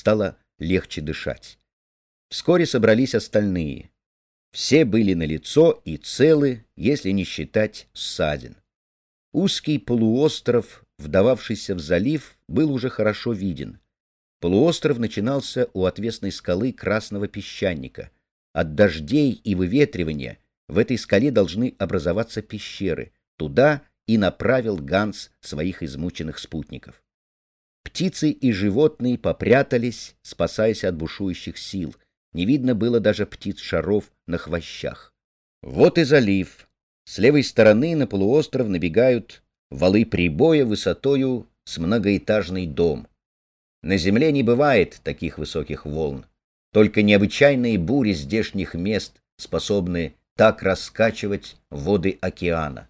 стало легче дышать. Вскоре собрались остальные. Все были на лицо и целы, если не считать ссадин. Узкий полуостров, вдававшийся в залив, был уже хорошо виден. Полуостров начинался у отвесной скалы Красного песчаника. От дождей и выветривания в этой скале должны образоваться пещеры. Туда и направил Ганс своих измученных спутников. Птицы и животные попрятались, спасаясь от бушующих сил. Не видно было даже птиц-шаров на хвощах. Вот и залив. С левой стороны на полуостров набегают валы прибоя высотою с многоэтажный дом. На земле не бывает таких высоких волн. Только необычайные бури здешних мест способны так раскачивать воды океана.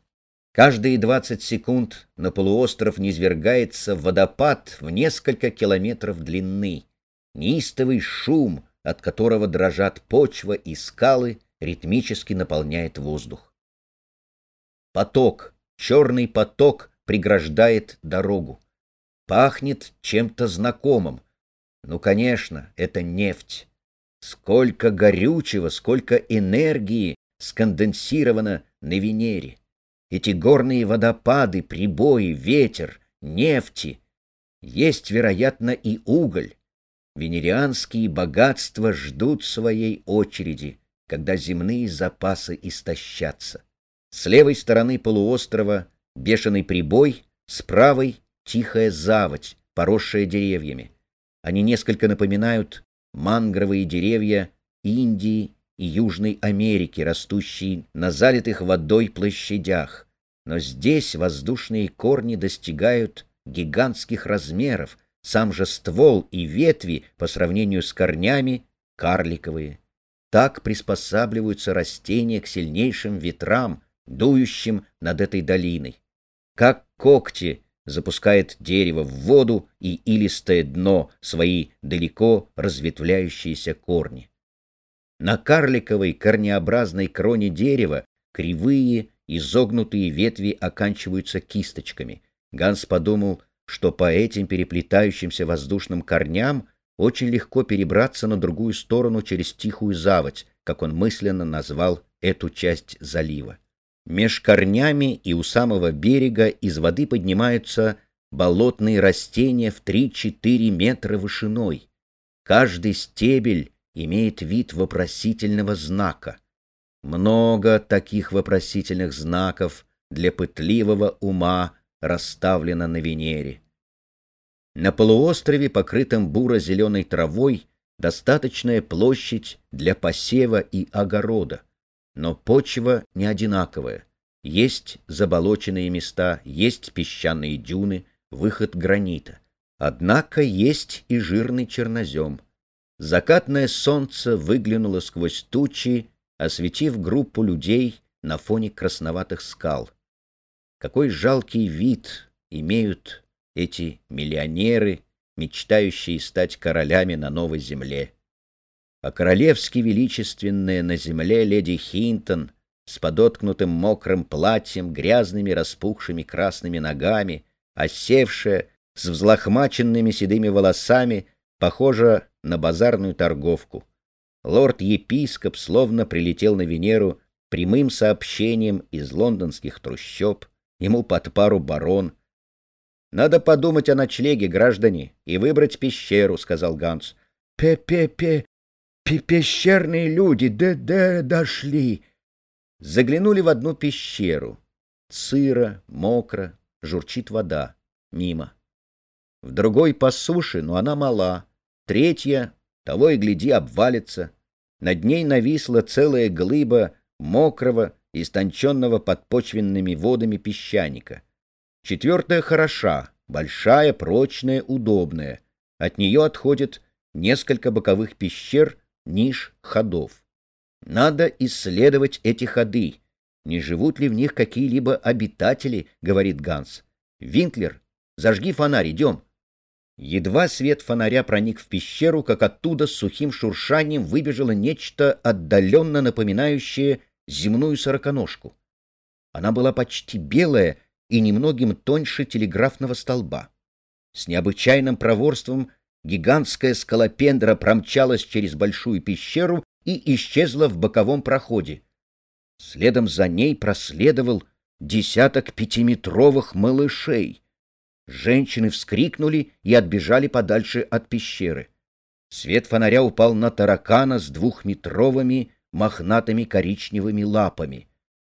Каждые двадцать секунд на полуостров низвергается водопад в несколько километров длины. Неистовый шум, от которого дрожат почва и скалы, ритмически наполняет воздух. Поток, черный поток преграждает дорогу. Пахнет чем-то знакомым. Ну, конечно, это нефть. Сколько горючего, сколько энергии сконденсировано на Венере. Эти горные водопады, прибои, ветер, нефти. Есть, вероятно, и уголь. Венерианские богатства ждут своей очереди, когда земные запасы истощатся. С левой стороны полуострова бешеный прибой, с правой — тихая заводь, поросшая деревьями. Они несколько напоминают мангровые деревья Индии и Южной Америки, растущие на залитых водой площадях. Но здесь воздушные корни достигают гигантских размеров, сам же ствол и ветви по сравнению с корнями карликовые. Так приспосабливаются растения к сильнейшим ветрам, дующим над этой долиной. Как когти запускает дерево в воду и илистое дно свои далеко разветвляющиеся корни. На карликовой корнеобразной кроне дерева кривые, изогнутые ветви оканчиваются кисточками. Ганс подумал, что по этим переплетающимся воздушным корням очень легко перебраться на другую сторону через тихую заводь, как он мысленно назвал эту часть залива. Меж корнями и у самого берега из воды поднимаются болотные растения в 3-4 метра вышиной. Каждый стебель имеет вид вопросительного знака. Много таких вопросительных знаков для пытливого ума расставлено на Венере. На полуострове, покрытом буро-зеленой травой, достаточная площадь для посева и огорода. Но почва не одинаковая. Есть заболоченные места, есть песчаные дюны, выход гранита. Однако есть и жирный чернозем — Закатное солнце выглянуло сквозь тучи, осветив группу людей на фоне красноватых скал. Какой жалкий вид имеют эти миллионеры, мечтающие стать королями на новой земле. А королевски величественная на земле леди Хинтон с подоткнутым мокрым платьем, грязными распухшими красными ногами, осевшая, с взлохмаченными седыми волосами, похожа на базарную торговку. Лорд-епископ словно прилетел на Венеру прямым сообщением из лондонских трущоб, ему под пару барон. «Надо подумать о ночлеге, граждане, и выбрать пещеру», — сказал Ганс. «Пе-пе-пе, пещерные люди, да-да, дошли». Заглянули в одну пещеру. Сыро, мокро, журчит вода. Мимо. В другой по суше, но она мала. Третья, того и гляди, обвалится. Над ней нависла целая глыба мокрого, истонченного подпочвенными водами песчаника. Четвертая хороша, большая, прочная, удобная. От нее отходит несколько боковых пещер, ниш, ходов. Надо исследовать эти ходы. Не живут ли в них какие-либо обитатели, говорит Ганс. Винклер, зажги фонарь, идем. Едва свет фонаря проник в пещеру, как оттуда с сухим шуршанием выбежало нечто отдаленно напоминающее земную сороконожку. Она была почти белая и немногим тоньше телеграфного столба. С необычайным проворством гигантская скалопендра промчалась через большую пещеру и исчезла в боковом проходе. Следом за ней проследовал десяток пятиметровых малышей. Женщины вскрикнули и отбежали подальше от пещеры. Свет фонаря упал на таракана с двухметровыми мохнатыми коричневыми лапами.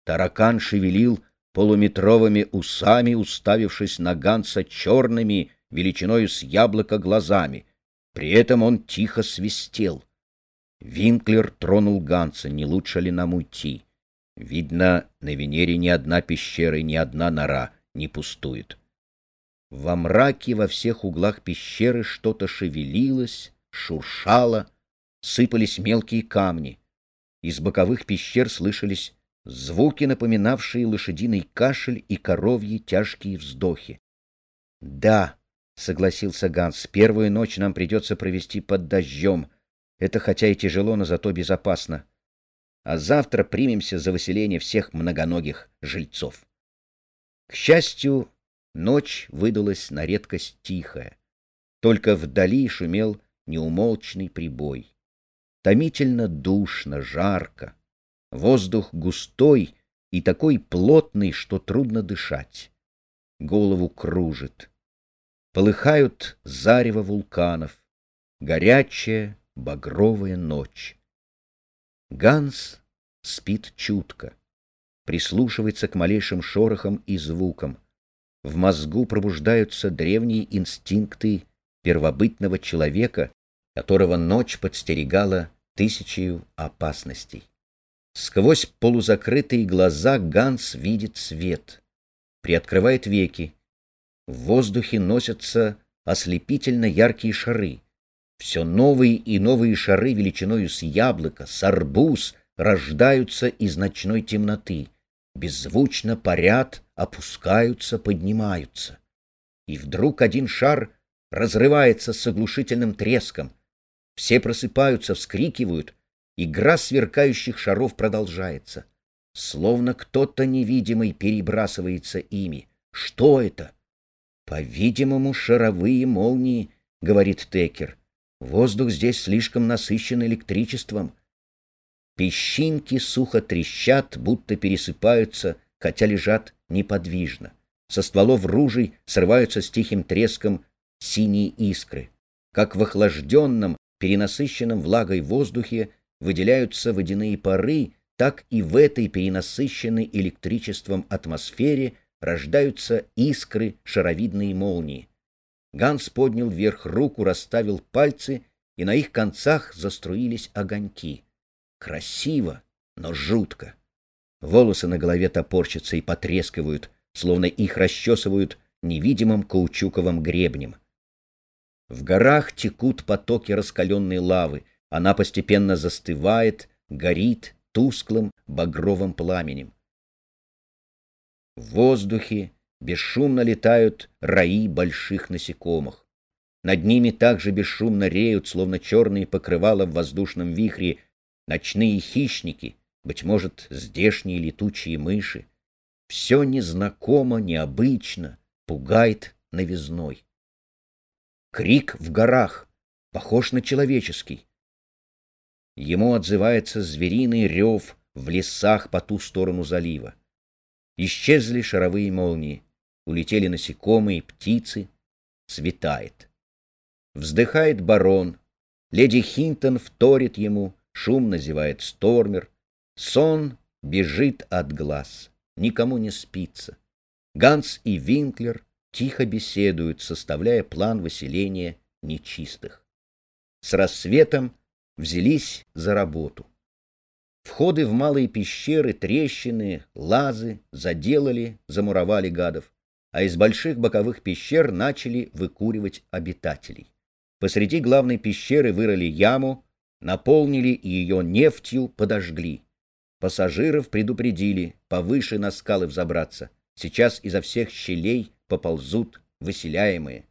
Таракан шевелил полуметровыми усами, уставившись на Ганса черными, величиною с яблоко глазами. При этом он тихо свистел. Винклер тронул Ганса, не лучше ли нам уйти. Видно, на Венере ни одна пещера и ни одна нора не пустует. Во мраке во всех углах пещеры что-то шевелилось, шуршало, сыпались мелкие камни. Из боковых пещер слышались звуки, напоминавшие лошадиный кашель и коровьи тяжкие вздохи. — Да, — согласился Ганс, — первую ночь нам придется провести под дождем. Это хотя и тяжело, но зато безопасно. А завтра примемся за выселение всех многоногих жильцов. К счастью, ночь выдалась на редкость тихая. Только вдали шумел неумолчный прибой. Томительно душно, жарко. Воздух густой и такой плотный, что трудно дышать. Голову кружит. Полыхают зарево вулканов. Горячая, багровая ночь. Ганс спит чутко, прислушивается к малейшим шорохам и звукам. В мозгу пробуждаются древние инстинкты первобытного человека, которого ночь подстерегала тысячью опасностей. Сквозь полузакрытые глаза Ганс видит свет, приоткрывает веки. В воздухе носятся ослепительно яркие шары. Все новые и новые шары величиною с яблоко, с арбуз рождаются из ночной темноты, беззвучно парят, опускаются, поднимаются. И вдруг один шар разрывается с оглушительным треском. Все просыпаются, вскрикивают, Игра сверкающих шаров продолжается. Словно кто-то невидимый перебрасывается ими. Что это? По-видимому, шаровые молнии, говорит Текер. Воздух здесь слишком насыщен электричеством. Песчинки сухо трещат, будто пересыпаются, хотя лежат неподвижно. Со стволов ружей срываются с тихим треском синие искры. Как в охлажденном, перенасыщенном влагой воздухе выделяются водяные пары, так и в этой перенасыщенной электричеством атмосфере рождаются искры, шаровидные молнии. Ганс поднял вверх руку, расставил пальцы, и на их концах заструились огоньки. Красиво, но жутко. Волосы на голове топорщатся и потрескивают, словно их расчесывают невидимым каучуковым гребнем. В горах текут потоки раскаленной лавы, она постепенно застывает, горит тусклым багровым пламенем. В воздухе бесшумно летают раи больших насекомых. Над ними также бесшумно реют, словно черные покрывала в воздушном вихре, ночные хищники, быть может, здешние летучие мыши. Все незнакомо, необычно, пугает новизной. Крик в горах, похож на человеческий. Ему отзывается звериный рев в лесах по ту сторону залива. Исчезли шаровые молнии, улетели насекомые, птицы. Светает. Вздыхает барон. Леди Хинтон вторит ему, шумно зевает Стормер. Сон бежит от глаз, никому не спится. Ганс и Винклер тихо беседуют, составляя план выселения нечистых. С рассветом взялись за работу. Входы в малые пещеры, трещины, лазы заделали, замуровали гадов, а из больших боковых пещер начали выкуривать обитателей. Посреди главной пещеры вырыли яму, наполнили ее нефтью, подожгли. Пассажиров предупредили повыше на скалы взобраться. Сейчас изо всех щелей поползут выселяемые.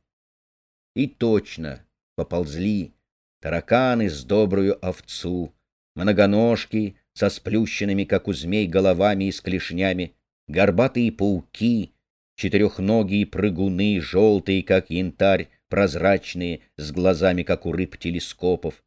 И точно поползли, тараканы с добрую овцу, многоножки со сплющенными, как у змей, головами и с клешнями, горбатые пауки, четырехногие прыгуны, желтые, как янтарь, прозрачные, с глазами, как у рыб телескопов.